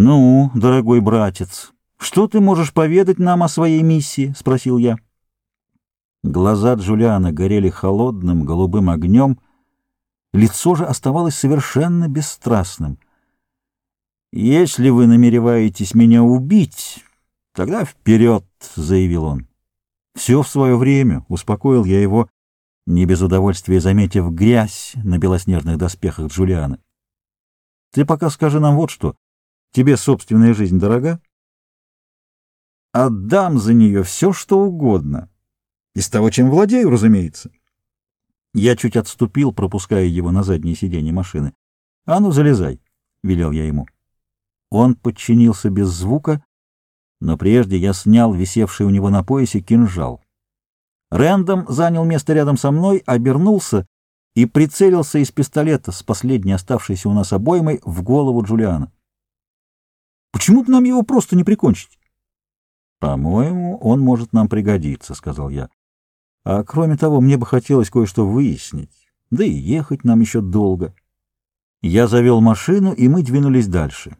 «Ну, дорогой братец, что ты можешь поведать нам о своей миссии?» — спросил я. Глаза Джулиана горели холодным голубым огнем, лицо же оставалось совершенно бесстрастным. «Если вы намереваетесь меня убить, тогда вперед!» — заявил он. «Все в свое время», — успокоил я его, не без удовольствия заметив грязь на белоснежных доспехах Джулиана. «Ты пока скажи нам вот что. Тебе собственная жизнь дорога? Отдам за нее все, что угодно. Из того, чем владею, разумеется. Я чуть отступил, пропуская его на заднее сиденье машины. — А ну, залезай, — велел я ему. Он подчинился без звука, но прежде я снял висевший у него на поясе кинжал. Рэндом занял место рядом со мной, обернулся и прицелился из пистолета с последней оставшейся у нас обоймой в голову Джулиана. Почему бы нам его просто не прикончить? — По-моему, он может нам пригодиться, — сказал я. — А кроме того, мне бы хотелось кое-что выяснить. Да и ехать нам еще долго. Я завел машину, и мы двинулись дальше.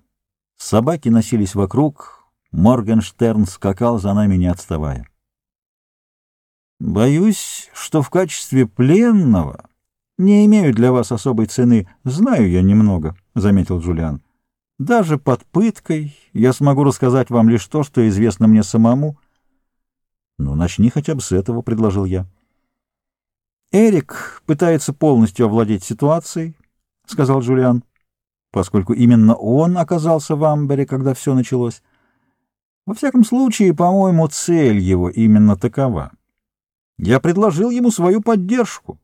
Собаки носились вокруг, Моргенштерн скакал за нами, не отставая. «Боюсь, что в качестве пленного не имею для вас особой цены. Знаю я немного», — заметил Джулиан. Даже под пыткой я смогу рассказать вам лишь то, что известно мне самому. — Ну, начни хотя бы с этого, — предложил я. Эрик пытается полностью овладеть ситуацией, — сказал Джулиан, поскольку именно он оказался в Амбере, когда все началось. Во всяком случае, по-моему, цель его именно такова. Я предложил ему свою поддержку.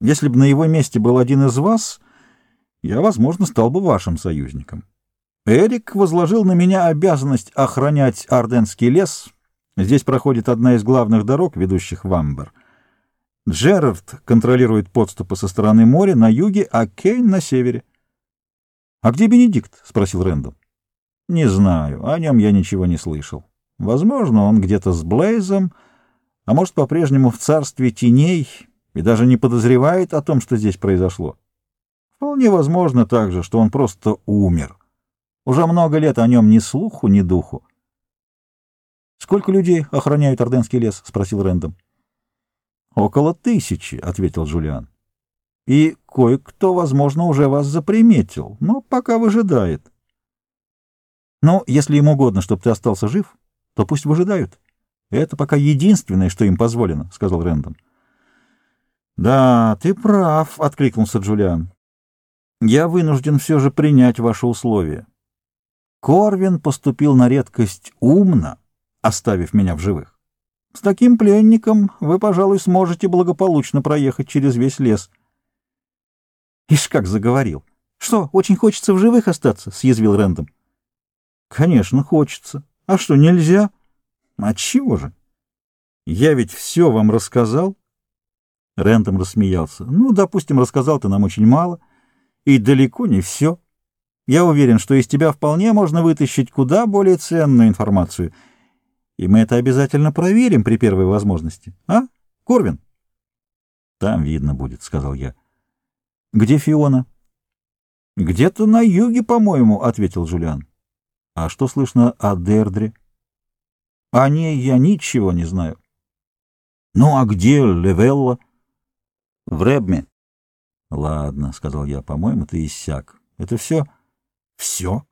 Если бы на его месте был один из вас, я, возможно, стал бы вашим союзником. Эрик возложил на меня обязанность охранять Арденский лес. Здесь проходит одна из главных дорог, ведущих в Амбер. Джерард контролирует подступы со стороны моря на юге, а Кейн на севере. — А где Бенедикт? — спросил Рэндом. — Не знаю, о нем я ничего не слышал. Возможно, он где-то с Блейзом, а может, по-прежнему в царстве теней и даже не подозревает о том, что здесь произошло. Вполне возможно также, что он просто умер. Уже много лет о нем ни слуху, ни духу. — Сколько людей охраняют Орденский лес? — спросил Рэндом. — Около тысячи, — ответил Джулиан. — И кое-кто, возможно, уже вас заприметил, но пока выжидает. — Ну, если им угодно, чтобы ты остался жив, то пусть выжидают. Это пока единственное, что им позволено, — сказал Рэндом. — Да, ты прав, — откликнулся Джулиан я вынужден все же принять ваши условия. Корвин поступил на редкость умно, оставив меня в живых. С таким пленником вы, пожалуй, сможете благополучно проехать через весь лес. Ишь, как заговорил. Что, очень хочется в живых остаться? — съязвил Рэндом. Конечно, хочется. А что, нельзя? А чего же? Я ведь все вам рассказал. Рэндом рассмеялся. Ну, допустим, рассказал ты нам очень мало. — и далеко не все. Я уверен, что из тебя вполне можно вытащить куда более ценную информацию. И мы это обязательно проверим при первой возможности. А, Корвин? — Там видно будет, — сказал я. — Где Фиона? — Где-то на юге, по-моему, — ответил Джулиан. — А что слышно о Дердре? — О ней я ничего не знаю. — Ну, а где Левелла? — В Ребме. — Ладно, — сказал я, — по-моему, ты иссяк. — Это все? — Все.